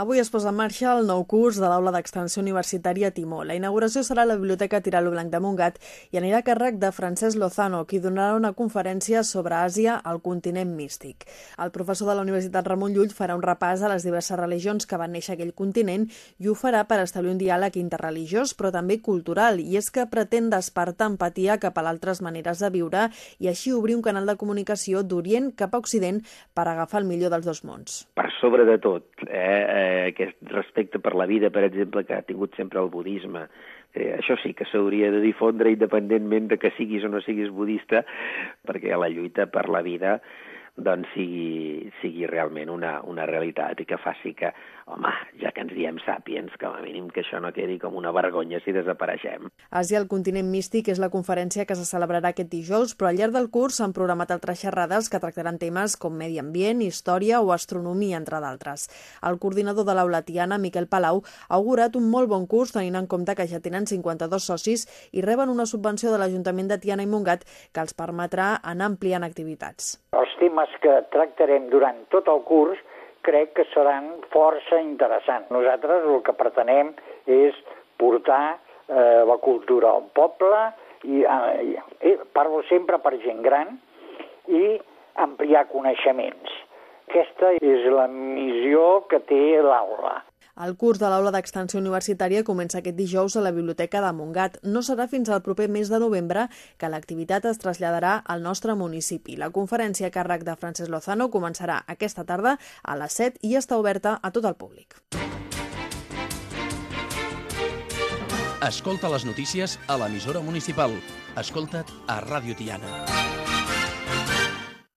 Avui es posa en marxa el nou curs de l'Aula d'Extensió Universitària Timó. La inauguració serà a la Biblioteca Tiralo Blanc de Montgat i anirà a càrrec de Francesc Lozano, qui donarà una conferència sobre Àsia, el continent místic. El professor de la Universitat Ramon Llull farà un repàs a les diverses religions que van néixer aquell continent i ho farà per establir un diàleg interreligiós, però també cultural, i és que pretén despertar empatia cap a altres maneres de viure i així obrir un canal de comunicació d'Orient cap a Occident per agafar el millor dels dos mons. Per sobre de tot, eh, eh, aquest respecte per la vida, per exemple, que ha tingut sempre el budisme. Eh, això sí que s'hauria de difondre independentment de que siguis o no siguis budista, perquè la lluita per la vida doncs sigui, sigui realment una, una realitat i que faci que, home, ja que ens diem sàpiens, com a mínim que això no quedi com una vergonya si desapareixem. Àsia, el continent místic, és la conferència que se celebrarà aquest dijous, però al llarg del curs s'han programat altres xerrades que tractaran temes com medi ambient, història o astronomia, entre d'altres. El coordinador de l'aula Tiana, Miquel Palau, ha augurat un molt bon curs tenint en compte que ja tenen 52 socis i reben una subvenció de l'Ajuntament de Tiana i Montgat que els permetrà anar ampliant activitats. Els temes que tractarem durant tot el curs crec que seran força interessants. Nosaltres el que pretenem és portar eh, la cultura al poble, i, eh, i parlo sempre per gent gran, i ampliar coneixements. Aquesta és la missió que té l'aula. El curs de l'aula d'extensió universitària comença aquest dijous a la Biblioteca de Montgat. No serà fins al proper mes de novembre que l'activitat es traslladarà al nostre municipi. La conferència a càrrec de Francesc Lozano començarà aquesta tarda a les 7 i està oberta a tot el públic. Escolta les notícies a l'emissora municipal. Escolta't a Ràdio Tiana.